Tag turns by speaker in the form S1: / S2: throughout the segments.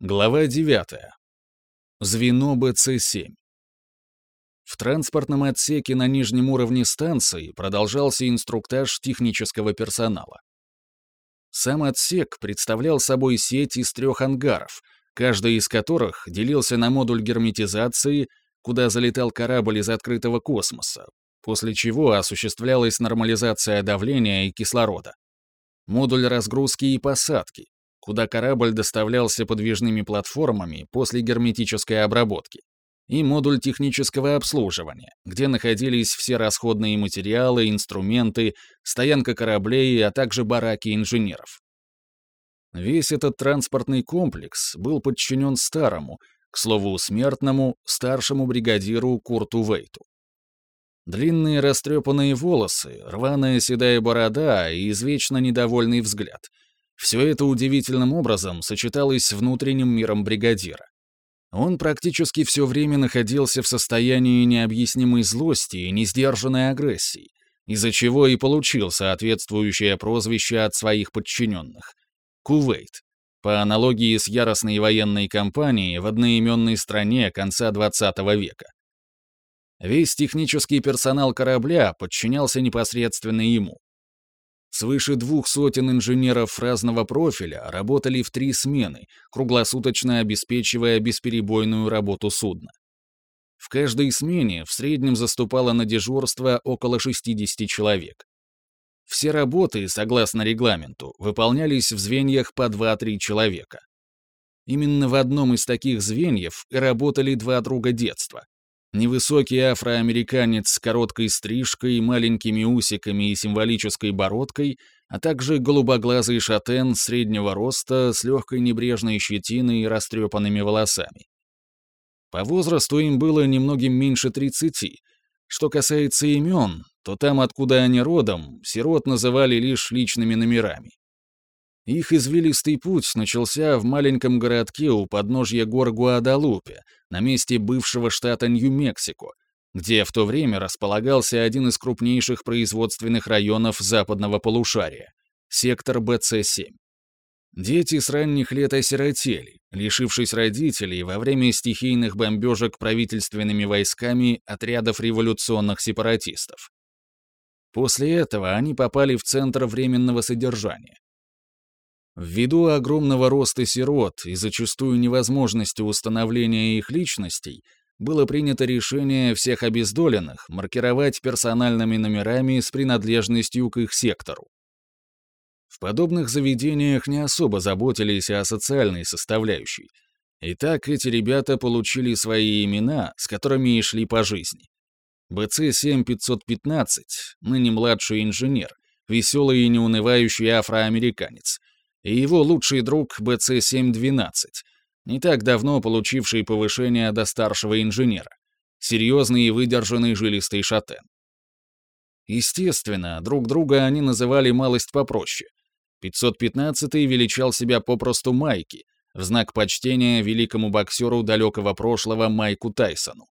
S1: Глава 9. Звено БЦ-7. В транспортном отсеке на нижнем уровне станции продолжался инструктаж технического персонала. Сам отсек представлял собой сеть из трех ангаров, каждый из которых делился на модуль герметизации, куда залетал корабль из открытого космоса, после чего осуществлялась нормализация давления и кислорода, модуль разгрузки и посадки, куда корабль доставлялся подвижными платформами после герметической обработки, и модуль технического обслуживания, где находились все расходные материалы, инструменты, стоянка кораблей, а также бараки инженеров. Весь этот транспортный комплекс был подчинен старому, к слову, смертному, старшему бригадиру Курту Вейту. Длинные растрепанные волосы, рваная седая борода и извечно недовольный взгляд — все это удивительным образом сочеталось с внутренним миром бригадира. Он практически все время находился в состоянии необъяснимой злости и несдержанной агрессии, из-за чего и получил соответствующее прозвище от своих подчиненных — Кувейт, по аналогии с яростной военной кампанией в одноименной стране конца XX века. Весь технический персонал корабля подчинялся непосредственно ему. Свыше двух сотен инженеров разного профиля работали в три смены, круглосуточно обеспечивая бесперебойную работу судна. В каждой смене в среднем заступало на дежурство около 60 человек. Все работы, согласно регламенту, выполнялись в звеньях по 2-3 человека. Именно в одном из таких звеньев и работали два друга детства Невысокий афроамериканец с короткой стрижкой, маленькими усиками и символической бородкой, а также голубоглазый шатен среднего роста с легкой небрежной щетиной и растрепанными волосами. По возрасту им было немногим меньше 30. Что касается имен, то там, откуда они родом, сирот называли лишь личными номерами. Их извилистый путь начался в маленьком городке у подножья гор Гуадалупе, на месте бывшего штата Нью-Мексико, где в то время располагался один из крупнейших производственных районов западного полушария — сектор БЦ-7. Дети с ранних лет осиротели, лишившись родителей во время стихийных бомбежек правительственными войсками отрядов революционных сепаратистов. После этого они попали в центр временного содержания. Ввиду огромного роста сирот и зачастую невозможности установления их личностей, было принято решение всех обездоленных маркировать персональными номерами с принадлежностью к их сектору. В подобных заведениях не особо заботились о социальной составляющей. Итак, эти ребята получили свои имена, с которыми и шли по жизни. БЦ-7515, ныне младший инженер, веселый и неунывающий афроамериканец — и его лучший друг БЦ-712, не так давно получивший повышение до старшего инженера, серьезный и выдержанный жилистый шатен. Естественно, друг друга они называли малость попроще. 515-й величал себя попросту Майки, в знак почтения великому боксеру далекого прошлого Майку Тайсону.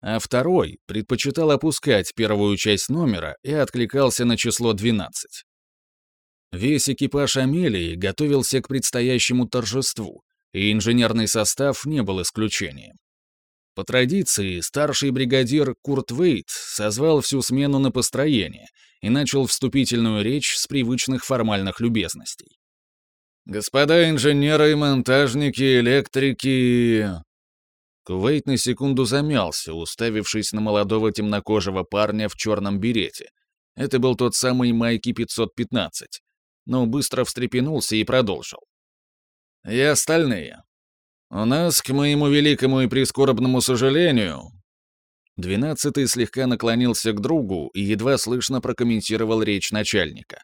S1: А второй предпочитал опускать первую часть номера и откликался на число 12. Весь экипаж «Амелии» готовился к предстоящему торжеству, и инженерный состав не был исключением. По традиции, старший бригадир Курт Вейт созвал всю смену на построение и начал вступительную речь с привычных формальных любезностей. «Господа инженеры, монтажники, электрики...» Кувейт на секунду замялся, уставившись на молодого темнокожего парня в черном берете. Это был тот самый Майки 515, но быстро встрепенулся и продолжил. «И остальные. У нас, к моему великому и прискорбному сожалению...» Двенадцатый слегка наклонился к другу и едва слышно прокомментировал речь начальника.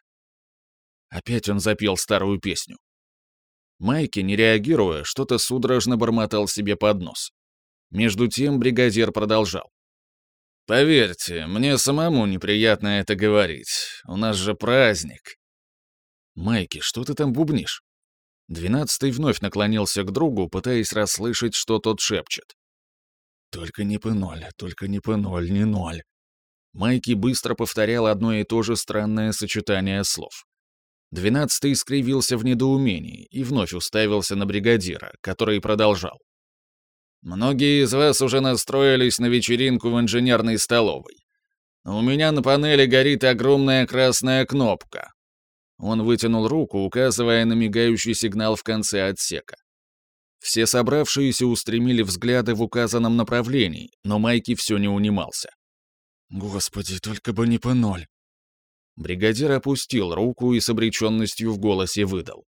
S1: Опять он запел старую песню. Майки, не реагируя, что-то судорожно бормотал себе под нос. Между тем бригадир продолжал. «Поверьте, мне самому неприятно это говорить. У нас же праздник. «Майки, что ты там бубнишь?» Двенадцатый вновь наклонился к другу, пытаясь расслышать, что тот шепчет. «Только не П0, только не П0, не ноль». Майки быстро повторял одно и то же странное сочетание слов. Двенадцатый скривился в недоумении и вновь уставился на бригадира, который продолжал. «Многие из вас уже настроились на вечеринку в инженерной столовой. У меня на панели горит огромная красная кнопка». Он вытянул руку, указывая на мигающий сигнал в конце отсека. Все собравшиеся устремили взгляды в указанном направлении, но Майки все не унимался. «Господи, только бы не по ноль!» Бригадир опустил руку и с обреченностью в голосе выдал.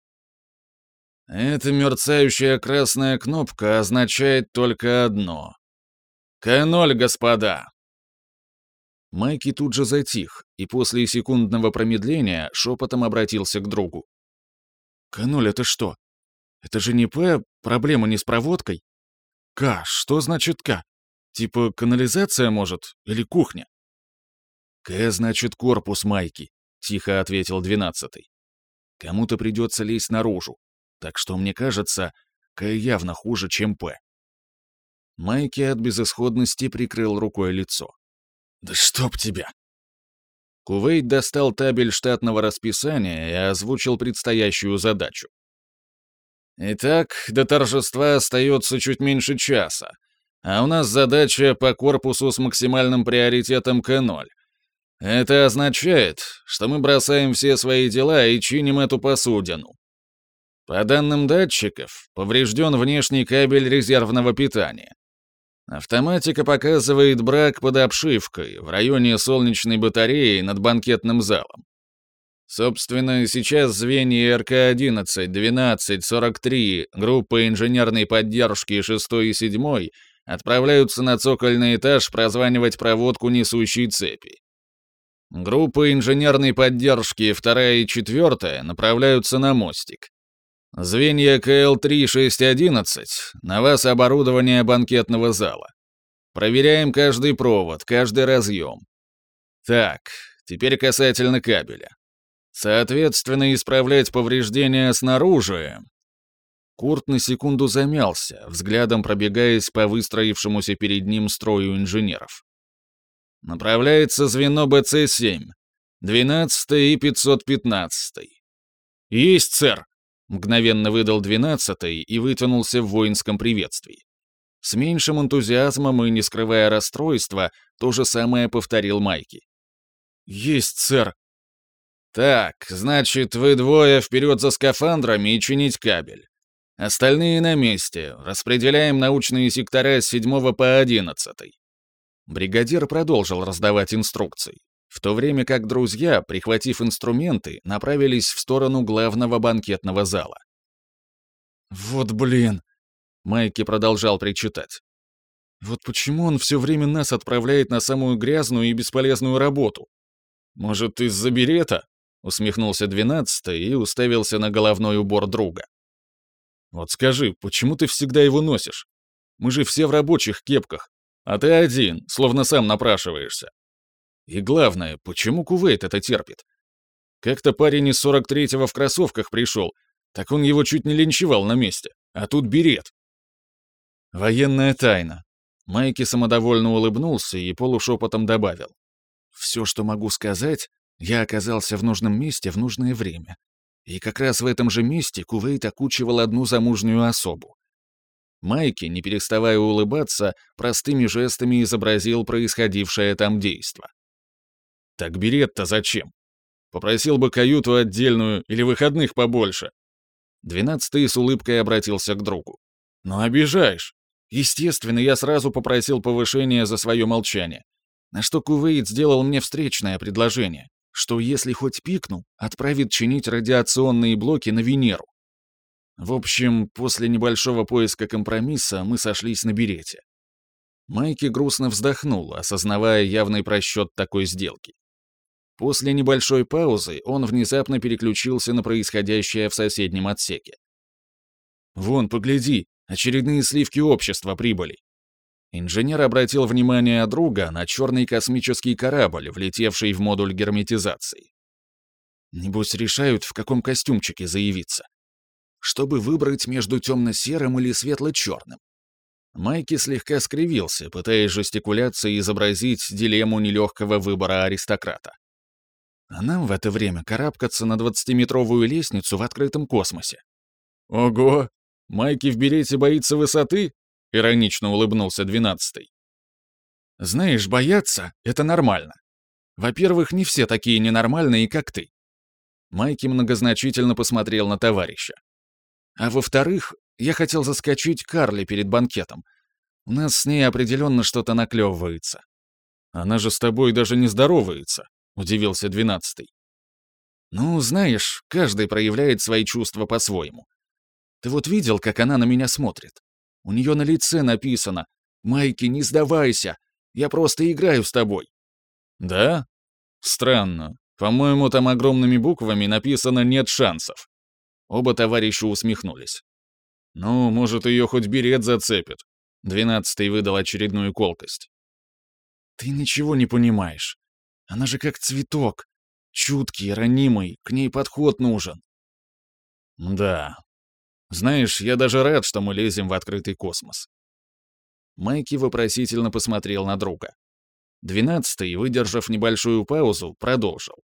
S1: «Эта мерцающая красная кнопка означает только одно. К-0, господа!» Майки тут же затих и после секундного промедления шепотом обратился к другу. «К-0 это что? Это же не П, проблема не с проводкой? К, что значит К? Типа канализация, может, или кухня?» «К значит корпус майки», — тихо ответил двенадцатый. «Кому-то придется лезть наружу, так что, мне кажется, К явно хуже, чем П». Майки от безысходности прикрыл рукой лицо. «Да чтоб тебя!» Кувейт достал табель штатного расписания и озвучил предстоящую задачу. «Итак, до торжества остается чуть меньше часа, а у нас задача по корпусу с максимальным приоритетом К0. Это означает, что мы бросаем все свои дела и чиним эту посудину. По данным датчиков, поврежден внешний кабель резервного питания. Автоматика показывает брак под обшивкой в районе солнечной батареи над банкетным залом. Собственно, сейчас звенья РК-11, 12, 43, группы инженерной поддержки 6 и 7 отправляются на цокольный этаж прозванивать проводку несущей цепи. Группы инженерной поддержки 2 и 4 направляются на мостик. Звенья КЛ-3-611, на вас оборудование банкетного зала. Проверяем каждый провод, каждый разъем. Так, теперь касательно кабеля. Соответственно, исправлять повреждения снаружи. Курт на секунду замялся, взглядом пробегаясь по выстроившемуся перед ним строю инженеров. Направляется звено БЦ-7. 12 и 515. Есть, сэр. Мгновенно выдал 12 и вытянулся в воинском приветствии. С меньшим энтузиазмом и не скрывая расстройства, то же самое повторил Майки. «Есть, сэр». «Так, значит, вы двое вперед за скафандрами и чинить кабель. Остальные на месте. Распределяем научные сектора с 7 по 11. Бригадир продолжил раздавать инструкции, в то время как друзья, прихватив инструменты, направились в сторону главного банкетного зала. «Вот блин!» — Майки продолжал причитать. «Вот почему он все время нас отправляет на самую грязную и бесполезную работу? Может, из-за берета?» — усмехнулся двенадцатый и уставился на головной убор друга. «Вот скажи, почему ты всегда его носишь? Мы же все в рабочих кепках, а ты один, словно сам напрашиваешься. И главное, почему Кувейт это терпит? Как-то парень из 43-го в кроссовках пришел, так он его чуть не линчевал на месте, а тут берет. Военная тайна. Майки самодовольно улыбнулся и полушепотом добавил. «Все, что могу сказать, я оказался в нужном месте в нужное время. И как раз в этом же месте Кувейт окучивал одну замужнюю особу. Майки, не переставая улыбаться, простыми жестами изобразил происходившее там действо. «Так берет-то зачем? Попросил бы каюту отдельную или выходных побольше». Двенадцатый с улыбкой обратился к другу. «Ну обижаешь. Естественно, я сразу попросил повышения за свое молчание. На что Кувейт сделал мне встречное предложение, что если хоть пикну, отправит чинить радиационные блоки на Венеру. В общем, после небольшого поиска компромисса мы сошлись на берете. Майки грустно вздохнул, осознавая явный просчет такой сделки. После небольшой паузы он внезапно переключился на происходящее в соседнем отсеке. «Вон, погляди, очередные сливки общества прибыли». Инженер обратил внимание друга на черный космический корабль, влетевший в модуль герметизации. Небось, решают, в каком костюмчике заявиться чтобы выбрать между темно-серым или светло-черным. Майки слегка скривился, пытаясь жестикуляцией изобразить дилемму нелегкого выбора аристократа. А нам в это время карабкаться на 20-метровую лестницу в открытом космосе. Ого! Майки в берете боится высоты? Иронично улыбнулся двенадцатый. Знаешь, бояться — это нормально. Во-первых, не все такие ненормальные, как ты. Майки многозначительно посмотрел на товарища. А во-вторых, я хотел заскочить Карли перед банкетом. У нас с ней определенно что-то наклевывается. Она же с тобой даже не здоровается, удивился двенадцатый. Ну, знаешь, каждый проявляет свои чувства по-своему. Ты вот видел, как она на меня смотрит? У нее на лице написано «Майки, не сдавайся! Я просто играю с тобой!» «Да? Странно. По-моему, там огромными буквами написано «нет шансов». Оба товарища усмехнулись. «Ну, может, ее хоть берет зацепит». Двенадцатый выдал очередную колкость. «Ты ничего не понимаешь. Она же как цветок. Чуткий, ранимый, к ней подход нужен». «Да. Знаешь, я даже рад, что мы лезем в открытый космос». Майки вопросительно посмотрел на друга. Двенадцатый, выдержав небольшую паузу, продолжил.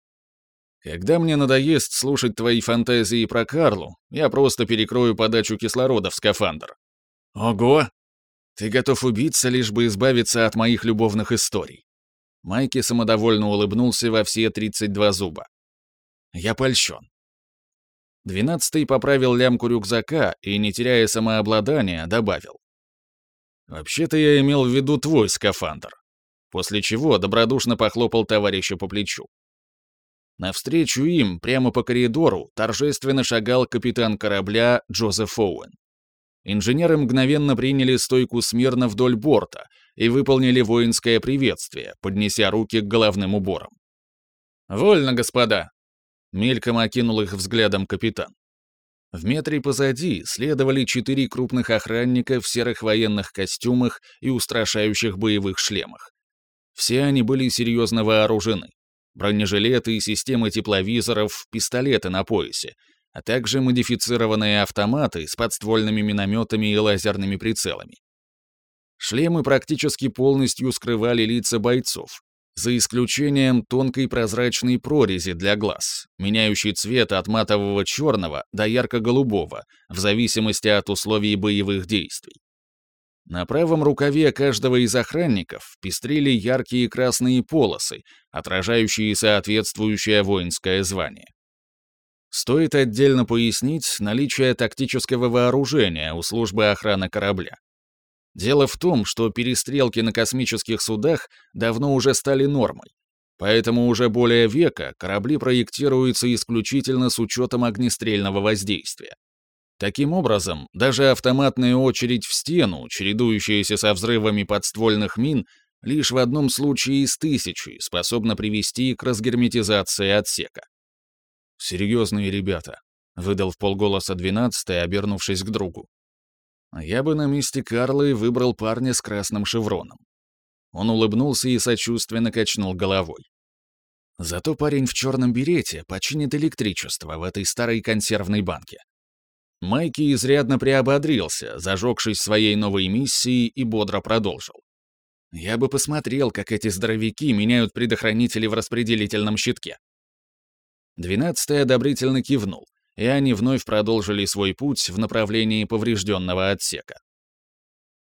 S1: «Когда мне надоест слушать твои фантазии про Карлу, я просто перекрою подачу кислорода в скафандр». «Ого! Ты готов убиться, лишь бы избавиться от моих любовных историй». Майки самодовольно улыбнулся во все 32 зуба. «Я польщен». Двенадцатый поправил лямку рюкзака и, не теряя самообладания, добавил. «Вообще-то я имел в виду твой скафандр после чего добродушно похлопал товарища по плечу. Навстречу им, прямо по коридору, торжественно шагал капитан корабля Джозеф Оуэн. Инженеры мгновенно приняли стойку смирно вдоль борта и выполнили воинское приветствие, поднеся руки к головным уборам. «Вольно, господа!» — мельком окинул их взглядом капитан. В метре позади следовали четыре крупных охранника в серых военных костюмах и устрашающих боевых шлемах. Все они были серьезно вооружены. Бронежилеты, системы тепловизоров, пистолеты на поясе, а также модифицированные автоматы с подствольными минометами и лазерными прицелами. Шлемы практически полностью скрывали лица бойцов, за исключением тонкой прозрачной прорези для глаз, меняющей цвет от матового черного до ярко-голубого, в зависимости от условий боевых действий. На правом рукаве каждого из охранников пестрили яркие красные полосы, отражающие соответствующее воинское звание. Стоит отдельно пояснить наличие тактического вооружения у службы охраны корабля. Дело в том, что перестрелки на космических судах давно уже стали нормой, поэтому уже более века корабли проектируются исключительно с учетом огнестрельного воздействия. Таким образом, даже автоматная очередь в стену, чередующаяся со взрывами подствольных мин, лишь в одном случае из тысячи способна привести к разгерметизации отсека. «Серьезные ребята», — выдал в полголоса двенадцатый, обернувшись к другу. «Я бы на месте Карлы выбрал парня с красным шевроном». Он улыбнулся и сочувственно качнул головой. Зато парень в черном берете починит электричество в этой старой консервной банке. Майки изрядно приободрился, зажегшись своей новой миссией и бодро продолжил. «Я бы посмотрел, как эти здоровяки меняют предохранители в распределительном щитке». Двенадцатый одобрительно кивнул, и они вновь продолжили свой путь в направлении поврежденного отсека.